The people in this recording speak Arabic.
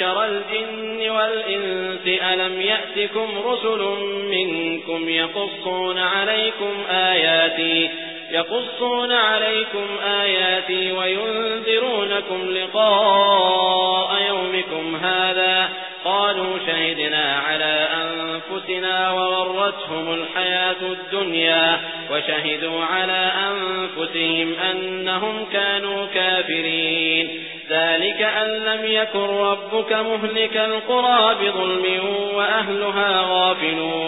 معشر الجن والإنس ألم يأتكم رسل منكم يقصون عليكم آياتي يقصون عليكم آياتي وينذرونكم لقاء يومكم هذا. قالوا شهدنا على أنفسنا وغرتهم الحياة الدنيا وشهدوا على أنفسهم أنهم كانوا كافرين. ذلك أن لم يكن ربك مهلك القرى بظلم وأهلها غافلون.